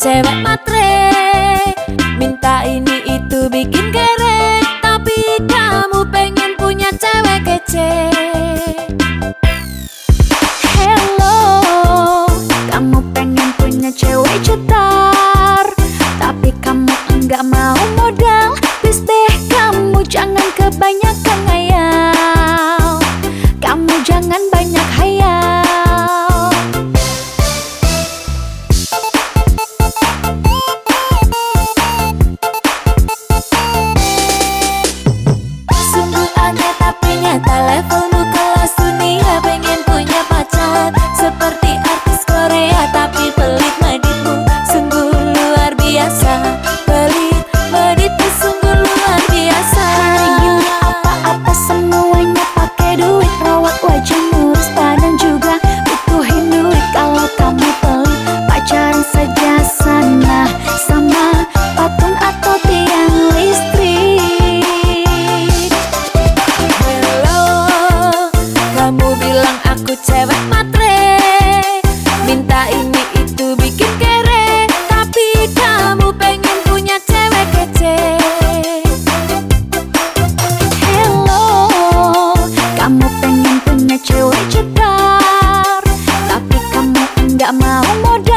cewek mata mão mô